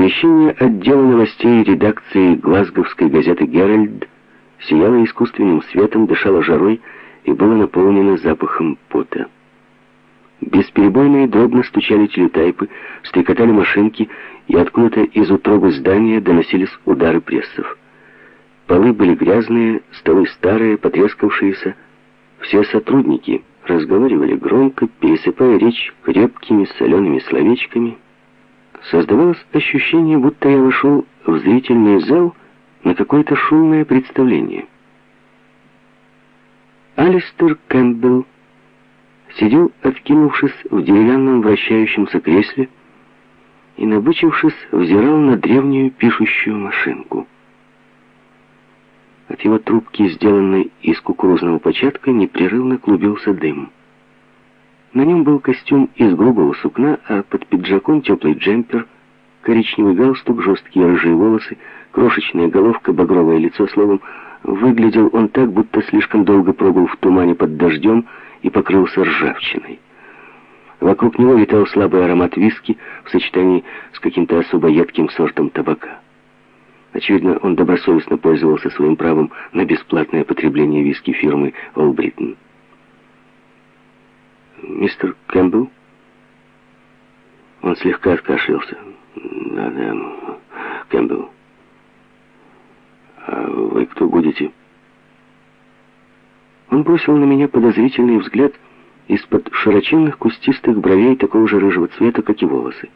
Помещение отдела новостей редакции глазговской газеты «Геральд» сияло искусственным светом, дышало жарой и было наполнено запахом пота. Бесперебойно и дробно стучали телетайпы, стрекотали машинки, и откуда-то из утробы здания доносились удары прессов. Полы были грязные, столы старые, потрескавшиеся. Все сотрудники разговаривали громко, пересыпая речь крепкими солеными словечками. Создавалось ощущение, будто я вошел в зрительный зал на какое-то шумное представление. Алистер Кэмпбелл сидел, откинувшись в деревянном вращающемся кресле и, набычившись, взирал на древнюю пишущую машинку. От его трубки, сделанной из кукурузного початка, непрерывно клубился дым. На нем был костюм из грубого сукна, а под пиджаком теплый джемпер, коричневый галстук, жесткие рыжие волосы, крошечная головка, багровое лицо, словом, выглядел он так, будто слишком долго пробыл в тумане под дождем и покрылся ржавчиной. Вокруг него витал слабый аромат виски в сочетании с каким-то особо едким сортом табака. Очевидно, он добросовестно пользовался своим правом на бесплатное потребление виски фирмы «Олбриттон». «Мистер Кэмпбелл?» Он слегка откашлялся. «Да-да, Кэмпбелл. А вы кто будете?» Он бросил на меня подозрительный взгляд из-под широченных кустистых бровей такого же рыжего цвета, как и волосы.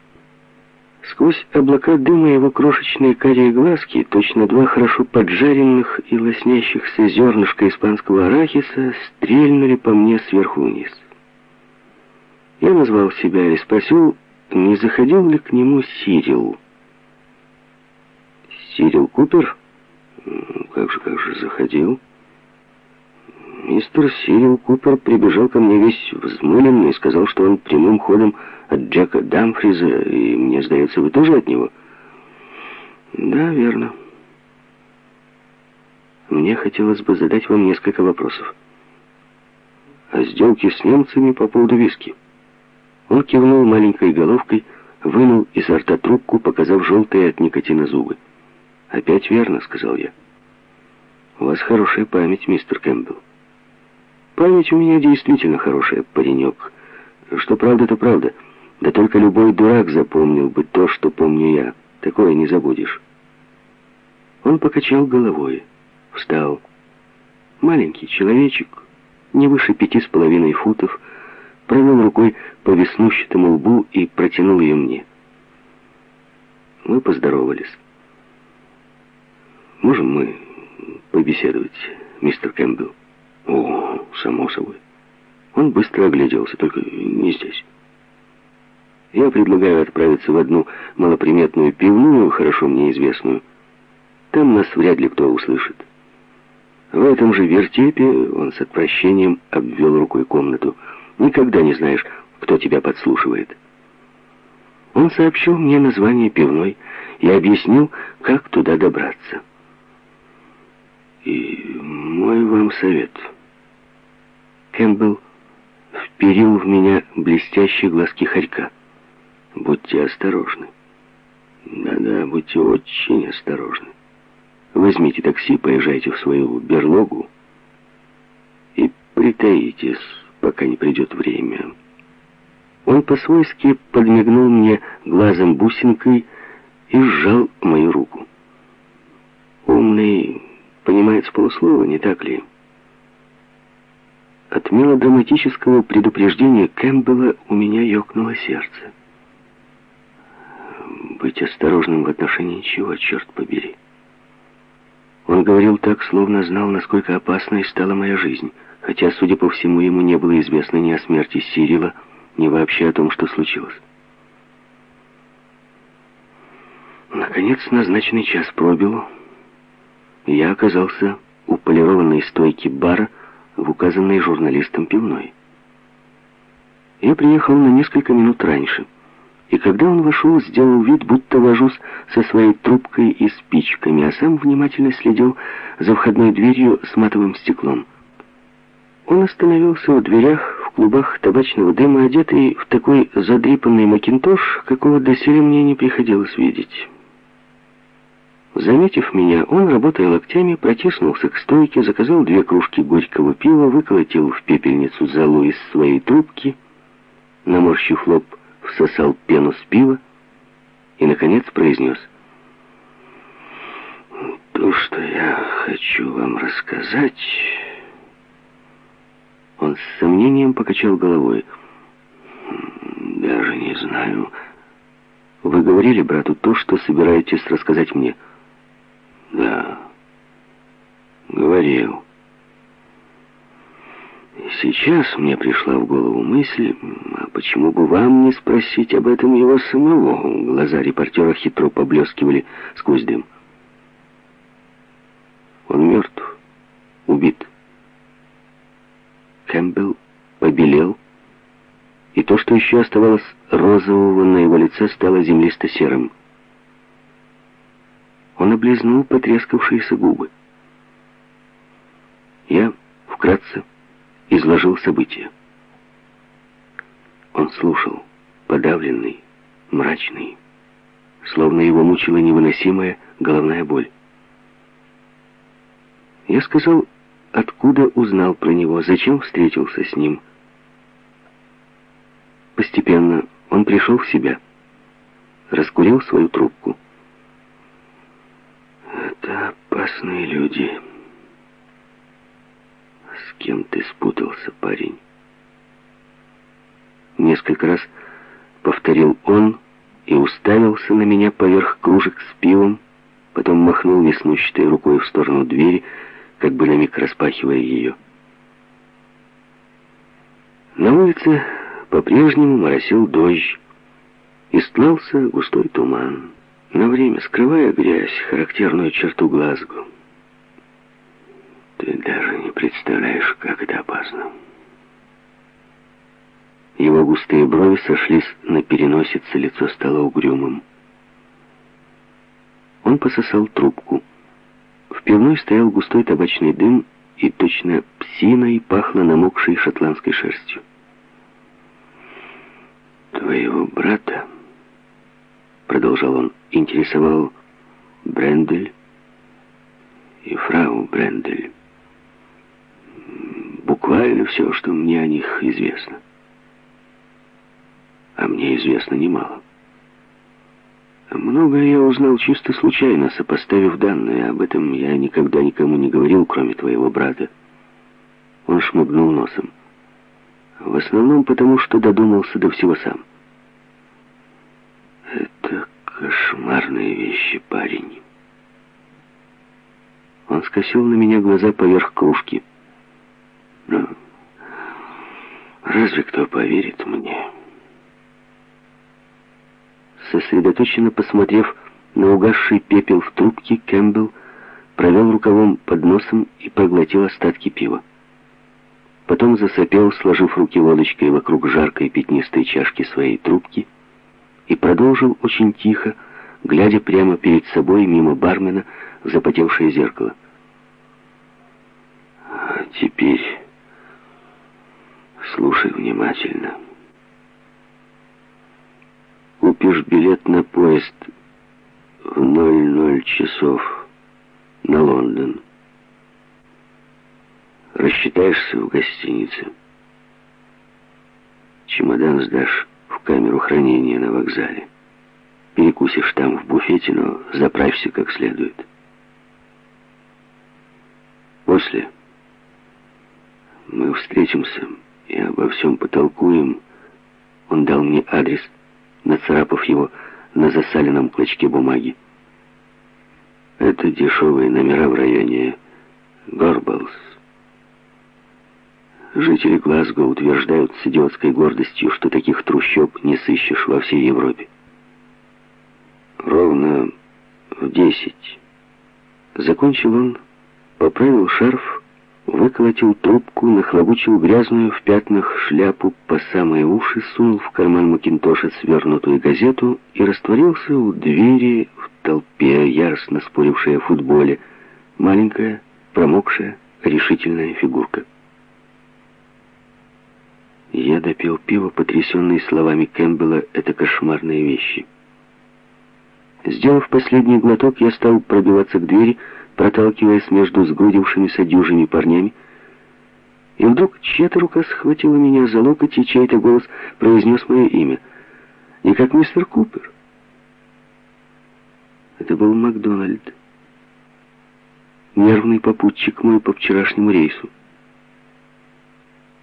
Сквозь облака дыма его крошечные карие глазки, точно два хорошо поджаренных и лоснящихся зернышка испанского арахиса, стрельнули по мне сверху вниз. Я назвал себя и спросил, не заходил ли к нему Сирил. Сирил Купер? Как же, как же, заходил. Мистер Сирил Купер прибежал ко мне весь взмыленный и сказал, что он прямым ходом от Джека Дамфриза, и мне сдается, вы тоже от него? Да, верно. Мне хотелось бы задать вам несколько вопросов. О сделке с немцами по поводу виски. Он кивнул маленькой головкой, вынул из рта трубку, показав желтые от никотина зубы. «Опять верно», — сказал я. «У вас хорошая память, мистер Кэмпбелл». Память у меня действительно хорошая, паренек. Что правда, то правда. Да только любой дурак запомнил бы то, что помню я. Такое не забудешь. Он покачал головой, встал. Маленький человечек, не выше пяти с половиной футов, провел рукой по веснущатому лбу и протянул ее мне. Мы поздоровались. «Можем мы побеседовать, мистер Кэмпбелл?» О, само собой. Он быстро огляделся, только не здесь. Я предлагаю отправиться в одну малоприметную пивную, хорошо мне известную. Там нас вряд ли кто услышит. В этом же вертепе он с отвращением обвел рукой комнату. Никогда не знаешь, кто тебя подслушивает. Он сообщил мне название пивной и объяснил, как туда добраться. И мой вам совет — Кэмпбелл вперил в меня блестящие глазки хорька. «Будьте осторожны». «Да-да, будьте очень осторожны. Возьмите такси, поезжайте в свою берлогу и притаитесь, пока не придет время». Он по-свойски подмигнул мне глазом бусинкой и сжал мою руку. «Умный понимает с полуслова, не так ли?» От мелодраматического предупреждения Кэмпбелла у меня ёкнуло сердце. Быть осторожным в отношении чего, черт побери. Он говорил так, словно знал, насколько опасной стала моя жизнь, хотя, судя по всему, ему не было известно ни о смерти Сирила, ни вообще о том, что случилось. Наконец, назначенный час пробил, я оказался у полированной стойки бара, в указанной журналистом пивной. Я приехал на несколько минут раньше, и когда он вошел, сделал вид, будто вожусь со своей трубкой и спичками, а сам внимательно следил за входной дверью с матовым стеклом. Он остановился в дверях в клубах табачного дыма, одетый в такой задрипанный макинтош, какого доселе мне не приходилось видеть. Заметив меня, он, работая локтями, протиснулся к стойке, заказал две кружки горького пива, выколотил в пепельницу залу из своей трубки, наморщив лоб, всосал пену с пива и, наконец, произнес. «То, что я хочу вам рассказать...» Он с сомнением покачал головой. «Даже не знаю...» «Вы говорили брату то, что собираетесь рассказать мне?» Да, говорил. Сейчас мне пришла в голову мысль, а почему бы вам не спросить об этом его самого? Глаза репортера хитро поблескивали сквозь дым. Он мертв, убит. Кэмпбелл побелел, и то, что еще оставалось розового на его лице, стало землисто-серым. Он облизнул потрескавшиеся губы. Я вкратце изложил события. Он слушал, подавленный, мрачный, словно его мучила невыносимая головная боль. Я сказал, откуда узнал про него, зачем встретился с ним. Постепенно он пришел в себя, раскурил свою трубку. Это опасные люди. С кем ты спутался, парень? Несколько раз повторил он и уставился на меня поверх кружек с пивом, потом махнул веснущатой рукой в сторону двери, как бы на миг распахивая ее. На улице по-прежнему моросил дождь, и стлался густой туман на время скрывая грязь, характерную черту Глазго. Ты даже не представляешь, как это опасно. Его густые брови сошлись на переносице, лицо стало угрюмым. Он пососал трубку. В пивной стоял густой табачный дым, и точно псиной пахло намокшей шотландской шерстью. «Твоего брата...» продолжал он, интересовал Брендель и фрау Брендель. Буквально все, что мне о них известно. А мне известно немало. Многое я узнал чисто случайно, сопоставив данные. Об этом я никогда никому не говорил, кроме твоего брата. Он шмыгнул носом. В основном потому, что додумался до всего сам. Это кошмарные вещи, парень. Он скосил на меня глаза поверх кружки. Но разве кто поверит мне? Сосредоточенно посмотрев на угасший пепел в трубке, Кэмпбелл провел рукавом под носом и проглотил остатки пива. Потом засопел, сложив руки лодочкой вокруг жаркой пятнистой чашки своей трубки, и продолжил очень тихо, глядя прямо перед собой мимо бармена в запотевшее зеркало. «А теперь слушай внимательно. Купишь билет на поезд в 00 часов на Лондон. Рассчитаешься в гостинице. Чемодан сдашь в камеру хранения на вокзале. Перекусишь там в буфете, но заправься как следует. После мы встретимся и обо всем потолкуем. Он дал мне адрес, нацарапав его на засаленном клочке бумаги. Это дешевые номера в районе Горбалс. Жители Глазго утверждают с идиотской гордостью, что таких трущоб не сыщешь во всей Европе. Ровно в десять. Закончил он, поправил шарф, выколотил трубку, нахлобучил грязную в пятнах шляпу по самые уши, сунул в карман Макинтоша свернутую газету и растворился у двери в толпе, яростно спорившей о футболе. Маленькая, промокшая, решительная фигурка. Я допил пиво, потрясенный словами Кэмпбелла «это кошмарные вещи». Сделав последний глоток, я стал пробиваться к двери, проталкиваясь между сгрудившимися дюжими парнями, и вдруг чья-то рука схватила меня за локоть, и чей-то голос произнес мое имя. Не как мистер Купер. Это был Макдональд. Нервный попутчик мой по вчерашнему рейсу.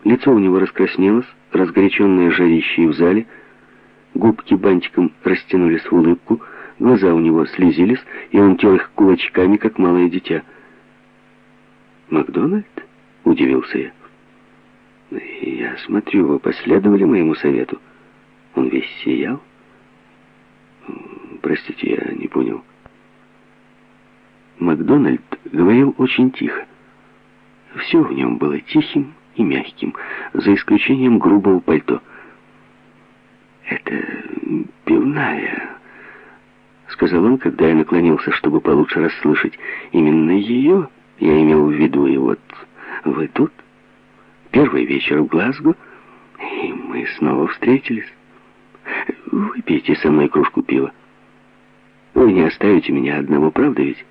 Лицо у него раскраснелось, разгоряченное жарищей в зале, губки бантиком растянулись в улыбку, глаза у него слезились, и он тер их кулачками, как малое дитя. «Макдональд?» — удивился я. «Я смотрю, вы последовали моему совету. Он весь сиял». «Простите, я не понял». Макдональд говорил очень тихо. Все в нем было тихим и мягким, за исключением грубого пальто. «Это пивная», — сказал он, когда я наклонился, чтобы получше расслышать. «Именно ее я имел в виду, и вот вы тут, первый вечер в Глазго, и мы снова встретились. Выпейте со мной кружку пива. Вы не оставите меня одного, правда ведь?»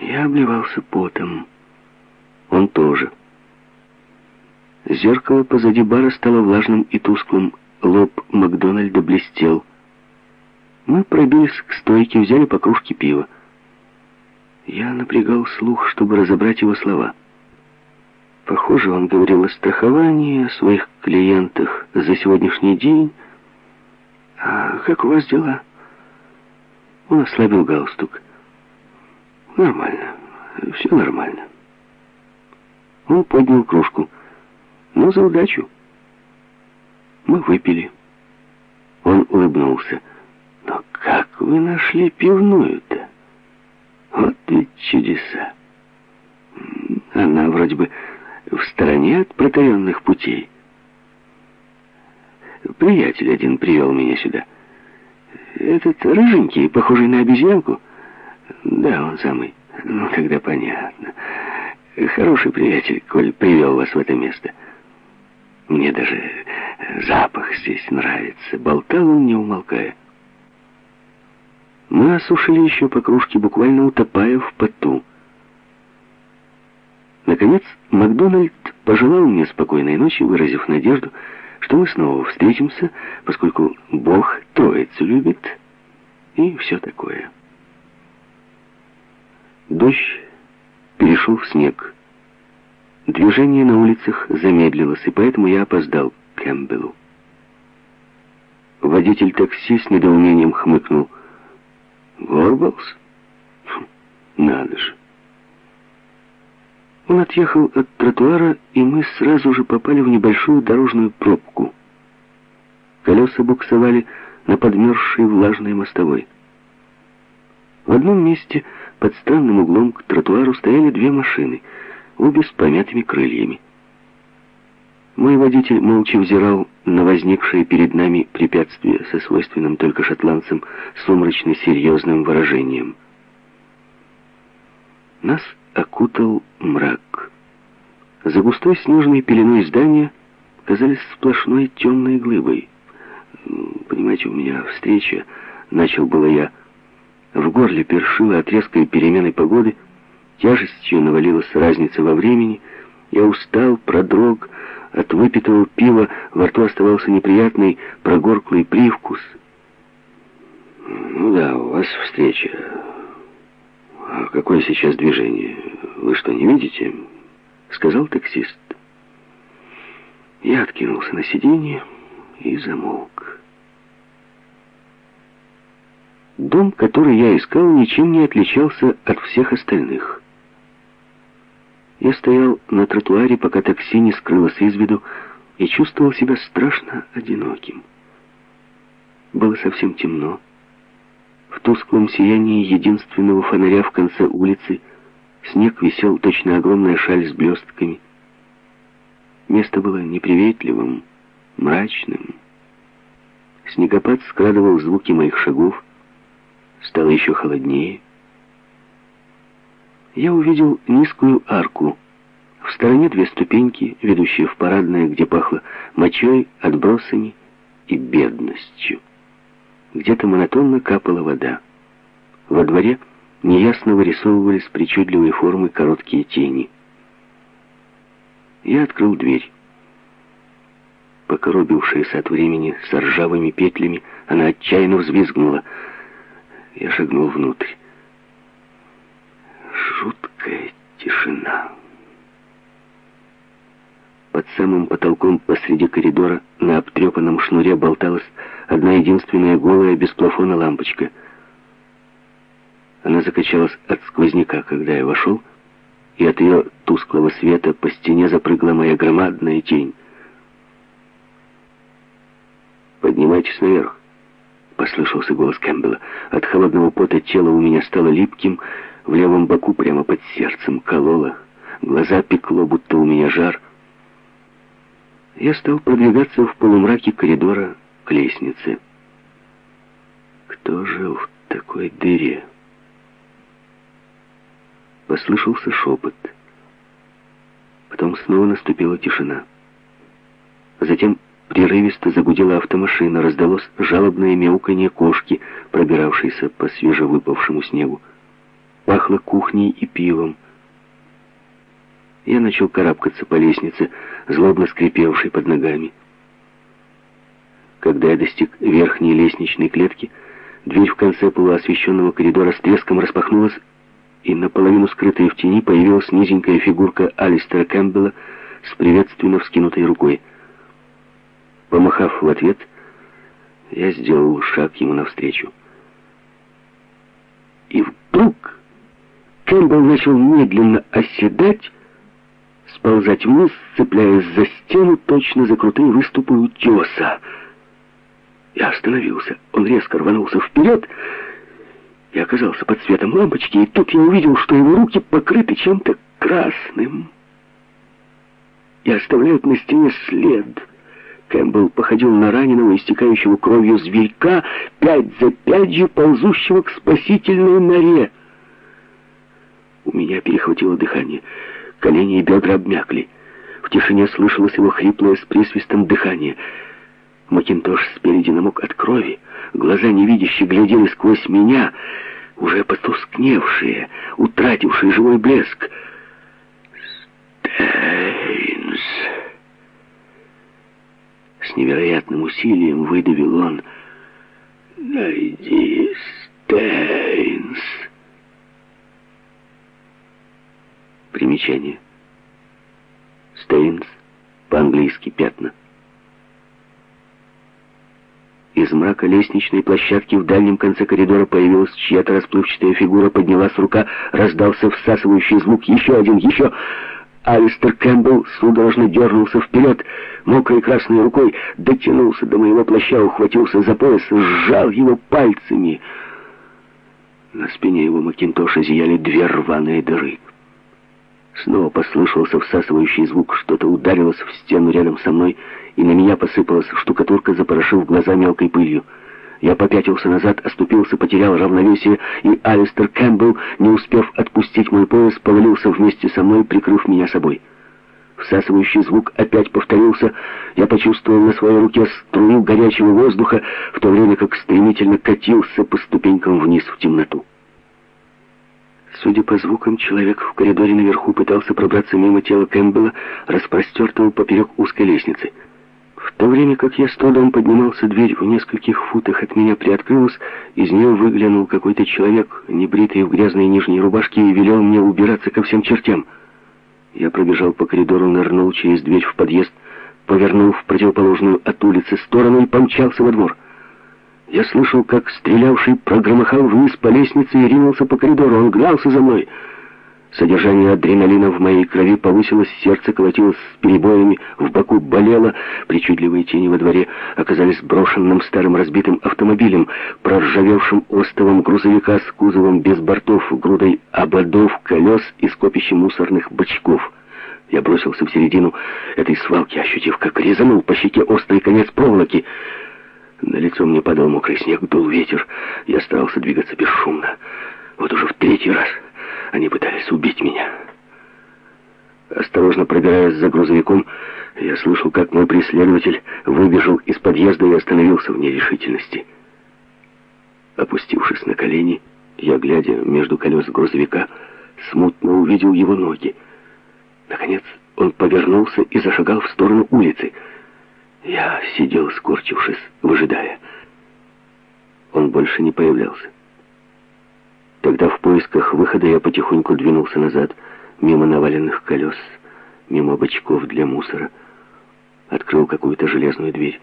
Я обливался потом. Он тоже. Зеркало позади бара стало влажным и тусклым. Лоб Макдональда блестел. Мы пробились к стойке, взяли по кружке пива. Я напрягал слух, чтобы разобрать его слова. Похоже, он говорил о страховании, о своих клиентах за сегодняшний день. «А как у вас дела?» Он ослабил галстук. Нормально. Все нормально. Он поднял кружку. Ну, за удачу. Мы выпили. Он улыбнулся. Вы нашли пивную-то? Вот ведь чудеса. Она вроде бы в стороне от протаренных путей. Приятель один привел меня сюда. Этот рыженький, похожий на обезьянку, да, он самый. Ну, тогда понятно. Хороший приятель, коль привел вас в это место. Мне даже запах здесь нравится. Болтал он, не умолкая. Мы осушили еще по кружке, буквально утопая в поту. Наконец, Макдональд пожелал мне спокойной ночи, выразив надежду, что мы снова встретимся, поскольку Бог Троицу любит и все такое. Дождь перешел в снег. Движение на улицах замедлилось, и поэтому я опоздал к Кэмпбеллу. Водитель такси с недоумением хмыкнул. «Горбалс? Надо же!» Он отъехал от тротуара, и мы сразу же попали в небольшую дорожную пробку. Колеса буксовали на подмерзшей влажной мостовой. В одном месте под странным углом к тротуару стояли две машины, обе с помятыми крыльями. Мой водитель молча взирал на возникшее перед нами препятствие со свойственным только шотландцам сумрачно серьезным выражением. Нас окутал мрак. За густой снежной пеленой здания казались сплошной темной глыбой. «Понимаете, у меня встреча», — начал было я, — в горле першило от резкой перемены погоды, тяжестью навалилась разница во времени. Я устал, продрог, от выпитого пива во рту оставался неприятный прогорклый привкус. «Ну да, у вас встреча. А какое сейчас движение? Вы что, не видите?» — сказал таксист. Я откинулся на сиденье и замолк. Дом, который я искал, ничем не отличался от всех остальных. Я стоял на тротуаре, пока такси не скрылось из виду, и чувствовал себя страшно одиноким. Было совсем темно. В тусклом сиянии единственного фонаря в конце улицы снег висел точно огромная шаль с блестками. Место было неприветливым, мрачным. Снегопад скрадывал звуки моих шагов, Стало еще холоднее. Я увидел низкую арку. В стороне две ступеньки, ведущие в парадное, где пахло мочой, отбросами и бедностью. где-то монотонно капала вода. Во дворе неясно вырисовывались причудливые формы короткие тени. Я открыл дверь. Покоробившаяся от времени с ржавыми петлями, она отчаянно взвизгнула. Я шагнул внутрь. Жуткая тишина. Под самым потолком посреди коридора на обтрепанном шнуре болталась одна единственная голая без плафона лампочка. Она закачалась от сквозняка, когда я вошел, и от ее тусклого света по стене запрыгла моя громадная тень. «Поднимайтесь наверх», — послышался голос Кэмпбелла. От холодного пота тело у меня стало липким, в левом боку прямо под сердцем кололо, глаза пекло, будто у меня жар. Я стал продвигаться в полумраке коридора к лестнице. Кто жил в такой дыре? Послышался шепот. Потом снова наступила тишина. Затем прерывисто загудела автомашина, раздалось жалобное мяуканье кошки, пробиравшейся по свежевыпавшему снегу. Пахло кухней и пивом. Я начал карабкаться по лестнице, злобно скрипевшей под ногами. Когда я достиг верхней лестничной клетки, дверь в конце полуосвещенного коридора с треском распахнулась, и наполовину скрытая в тени появилась низенькая фигурка Алистера Кэмпбелла с приветственно вскинутой рукой. Помахав в ответ, я сделал шаг ему навстречу. И вдруг Кэмпбелл начал медленно оседать, сползать вниз, цепляясь за стену, точно за крутые выступы утеса. Я остановился. Он резко рванулся вперед и оказался под светом лампочки, и тут я увидел, что его руки покрыты чем-то красным и оставляют на стене след. Кэмпбелл походил на раненого, истекающего кровью зверька, пять за пятью ползущего к спасительной норе. У меня перехватило дыхание. Колени и бедра обмякли. В тишине слышалось его хриплое с присвистом дыхание — Макинтош спереди намок от крови, глаза невидящие глядели сквозь меня, уже потускневшие, утратившие живой блеск. «Стейнс!» С невероятным усилием выдавил он. «Найди Стейнс!» Примечание. Стейнс, по-английски пятна. Из мрака лестничной площадки в дальнем конце коридора появилась чья-то расплывчатая фигура, поднялась рука, раздался всасывающий звук, еще один, еще... Алистер Кэмпбелл судорожно дернулся вперед, мокрой красной рукой дотянулся до моего плаща, ухватился за пояс, сжал его пальцами. На спине его Макинтоша зияли две рваные дыры. Снова послышался всасывающий звук, что-то ударилось в стену рядом со мной, и на меня посыпалась штукатурка, запорошив глаза мелкой пылью. Я попятился назад, оступился, потерял равновесие, и Алистер Кэмпбелл, не успев отпустить мой пояс, повалился вместе со мной, прикрыв меня собой. Всасывающий звук опять повторился. Я почувствовал на своей руке струю горячего воздуха, в то время как стремительно катился по ступенькам вниз в темноту. Судя по звукам, человек в коридоре наверху пытался пробраться мимо тела Кэмпбелла, распростертого поперек узкой лестницы. В то время как я с трудом поднимался, дверь в нескольких футах от меня приоткрылась, из нее выглянул какой-то человек, небритый в грязной нижней рубашке, и велел мне убираться ко всем чертям. Я пробежал по коридору, нырнул через дверь в подъезд, повернул в противоположную от улицы сторону и помчался во двор. Я слышал, как стрелявший прогромыхал вниз по лестнице и ринулся по коридору. Он гнался за мной. Содержание адреналина в моей крови повысилось, сердце колотилось с перебоями, в боку болело. Причудливые тени во дворе оказались брошенным старым разбитым автомобилем, проржавевшим остовом грузовика с кузовом без бортов, грудой ободов, колес и скопищем мусорных бачков. Я бросился в середину этой свалки, ощутив, как резанул по щеке острый конец проволоки — на лицо мне падал мокрый снег, дул ветер. Я старался двигаться бесшумно. Вот уже в третий раз они пытались убить меня. Осторожно пробираясь за грузовиком, я слышал, как мой преследователь выбежал из подъезда и остановился в нерешительности. Опустившись на колени, я, глядя между колес грузовика, смутно увидел его ноги. Наконец он повернулся и зашагал в сторону улицы. Я сидел, скорчившись, выжидая. Он больше не появлялся. Тогда в поисках выхода я потихоньку двинулся назад, мимо наваленных колес, мимо бачков для мусора. Открыл какую-то железную дверь.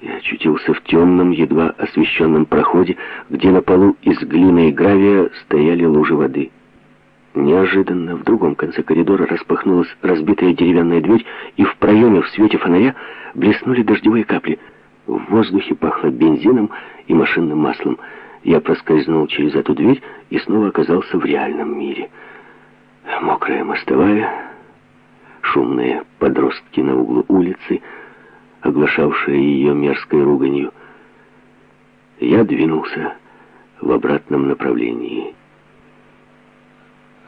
Я очутился в темном, едва освещенном проходе, где на полу из глины и гравия стояли лужи воды. Неожиданно в другом конце коридора распахнулась разбитая деревянная дверь, и в проеме в свете фонаря блеснули дождевые капли. В воздухе пахло бензином и машинным маслом. Я проскользнул через эту дверь и снова оказался в реальном мире. Мокрая мостовая, шумные подростки на углу улицы, оглашавшие ее мерзкой руганью. Я двинулся в обратном направлении.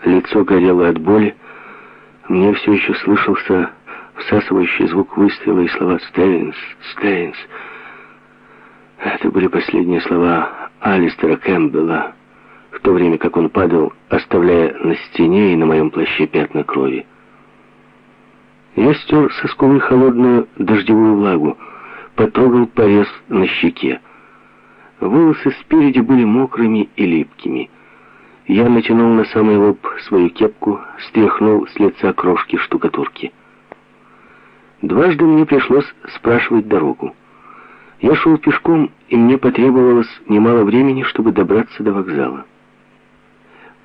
Лицо горело от боли. Мне все еще слышался всасывающий звук выстрела и слова «Стейнс! Стейнс!». Это были последние слова Алистера Кэмпбелла, в то время как он падал, оставляя на стене и на моем плаще пятна крови. Я стер со скулы холодную дождевую влагу, потрогал порез на щеке. Волосы спереди были мокрыми и липкими. Я натянул на самый лоб свою кепку, стряхнул с лица крошки штукатурки. Дважды мне пришлось спрашивать дорогу. Я шел пешком, и мне потребовалось немало времени, чтобы добраться до вокзала.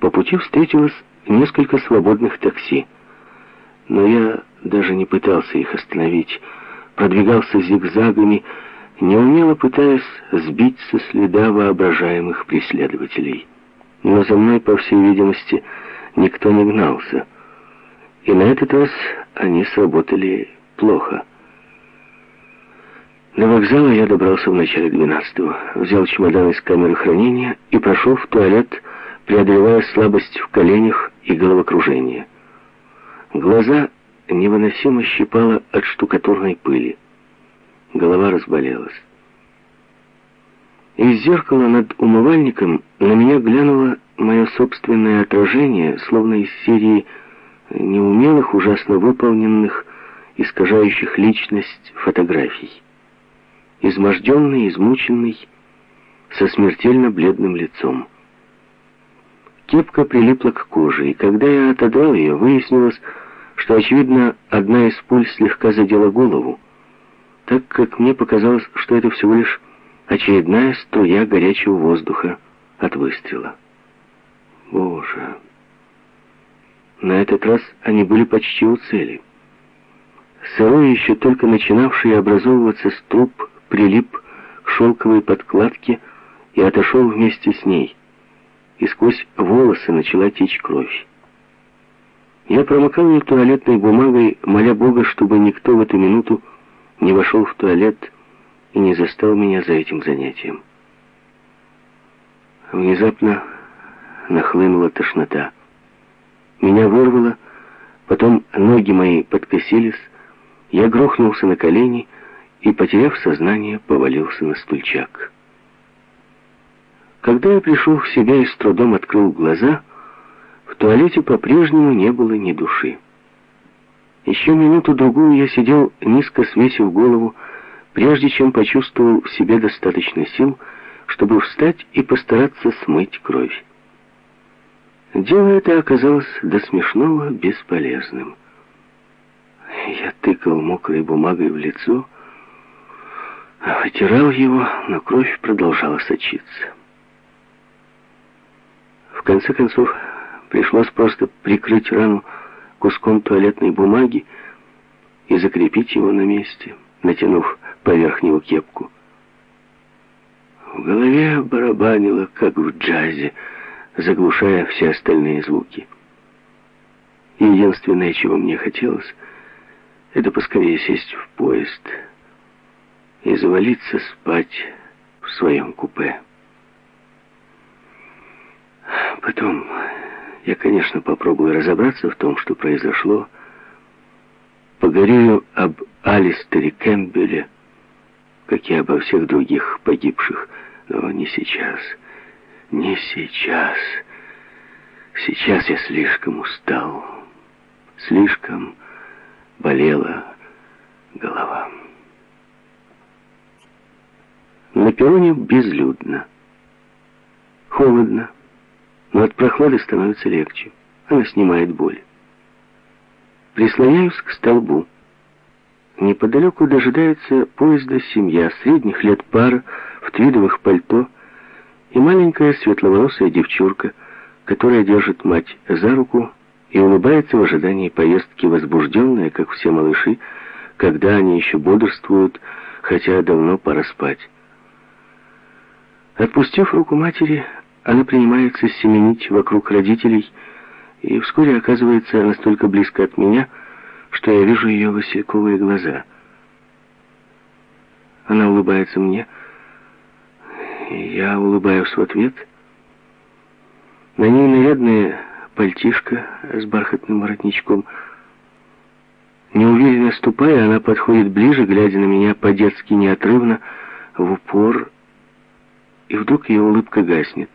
По пути встретилось несколько свободных такси, но я даже не пытался их остановить, продвигался зигзагами, неумело пытаясь сбить со следа воображаемых преследователей но за мной, по всей видимости, никто не гнался. И на этот раз они сработали плохо. До вокзала я добрался в начале двенадцатого, взял чемодан из камеры хранения и прошел в туалет, преодолевая слабость в коленях и головокружение. Глаза невыносимо щипало от штукатурной пыли. Голова разболелась. Из зеркала над умывальником на меня глянуло мое собственное отражение, словно из серии неумелых, ужасно выполненных, искажающих личность фотографий. Изможденный, измученный, со смертельно бледным лицом. Кепка прилипла к коже, и когда я отодрал ее, выяснилось, что, очевидно, одна из пуль слегка задела голову, так как мне показалось, что это всего лишь очередная струя горячего воздуха от выстрела. Боже! На этот раз они были почти у цели. Сырой, еще только начинавший образовываться струп, прилип к шелковой подкладке и отошел вместе с ней, и сквозь волосы начала течь кровь. Я промокал ее туалетной бумагой, моля Бога, чтобы никто в эту минуту не вошел в туалет и не застал меня за этим занятием. Внезапно нахлынула тошнота. Меня вырвало, потом ноги мои подкосились, я грохнулся на колени и, потеряв сознание, повалился на стульчак. Когда я пришел в себя и с трудом открыл глаза, в туалете по-прежнему не было ни души. Еще минуту-другую я сидел, низко свесив голову, прежде чем почувствовал в себе достаточно сил, чтобы встать и постараться смыть кровь. Дело это оказалось до смешного бесполезным. Я тыкал мокрой бумагой в лицо, вытирал его, но кровь продолжала сочиться. В конце концов, пришлось просто прикрыть рану куском туалетной бумаги и закрепить его на месте, натянув поверх него кепку. В голове барабанило, как в джазе, заглушая все остальные звуки. Единственное, чего мне хотелось, это поскорее сесть в поезд и завалиться спать в своем купе. Потом я, конечно, попробую разобраться в том, что произошло, погорею об Алистере Кэмпбелле, как и обо всех других погибших, но не сейчас. Не сейчас. Сейчас я слишком устал. Слишком болела голова. На перроне безлюдно. Холодно, но от прохлады становится легче. Она снимает боль. Прислоняюсь к столбу. Неподалеку дожидается поезда семья, средних лет пара, в твидовых пальто, и маленькая светловолосая девчурка, которая держит мать за руку и улыбается в ожидании поездки, возбужденная, как все малыши, когда они еще бодрствуют, хотя давно пора спать. Отпустив руку матери, она принимается семенить вокруг родителей, и вскоре оказывается настолько близко от меня, что я вижу ее васильковые глаза. Она улыбается мне, я улыбаюсь в ответ. На ней нарядная пальтишко с бархатным воротничком. Неуверенно ступая, она подходит ближе, глядя на меня по-детски неотрывно, в упор, и вдруг ее улыбка гаснет.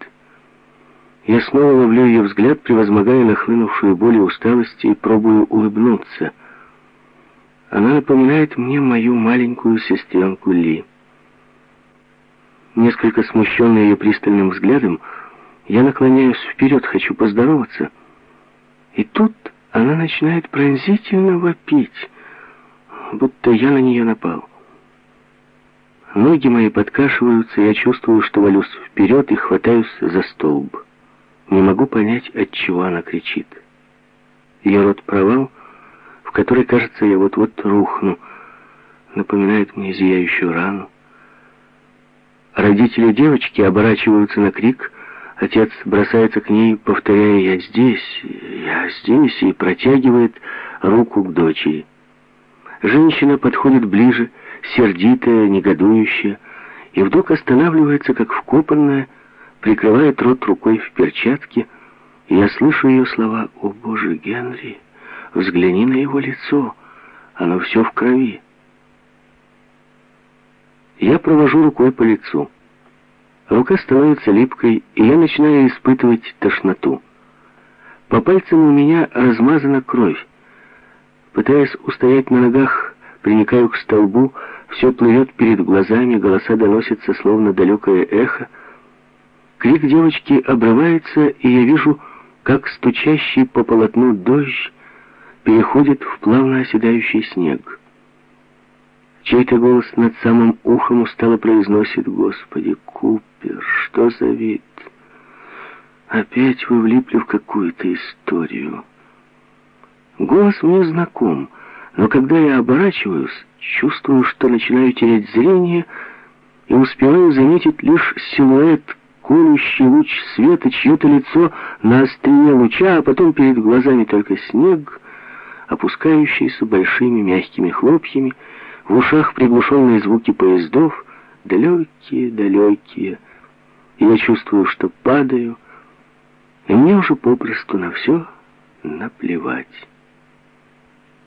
Я снова ловлю ее взгляд, превозмогая нахлынувшую боль и усталость, и пробую улыбнуться. Она напоминает мне мою маленькую сестренку Ли. Несколько смущенный ее пристальным взглядом, я наклоняюсь вперед, хочу поздороваться. И тут она начинает пронзительно вопить, будто я на нее напал. Ноги мои подкашиваются, я чувствую, что валюсь вперед и хватаюсь за столб. Не могу понять, от чего она кричит. Ее рот провал, в который, кажется, я вот-вот рухну, напоминает мне зияющую рану. Родители девочки оборачиваются на крик, отец бросается к ней, повторяя «Я здесь, я здесь» и протягивает руку к дочери. Женщина подходит ближе, сердитая, негодующая, и вдруг останавливается, как вкопанная, прикрывает рот рукой в перчатке, и я слышу ее слова «О, Боже, Генри, взгляни на его лицо, оно все в крови». Я провожу рукой по лицу. Рука становится липкой, и я начинаю испытывать тошноту. По пальцам у меня размазана кровь. Пытаясь устоять на ногах, приникаю к столбу, все плывет перед глазами, голоса доносятся, словно далекое эхо. Крик девочки обрывается, и я вижу, как стучащий по полотну дождь переходит в плавно оседающий снег. Чей-то голос над самым ухом устало произносит «Господи, Купер, что за вид? Опять вы влипли в какую-то историю». Голос мне знаком, но когда я оборачиваюсь, чувствую, что начинаю терять зрение и успеваю заметить лишь силуэт, колющий луч света, чье-то лицо на острие луча, а потом перед глазами только снег, опускающийся большими мягкими хлопьями, в ушах приглушенные звуки поездов, далекие-далекие. Я чувствую, что падаю, и мне уже попросту на все наплевать.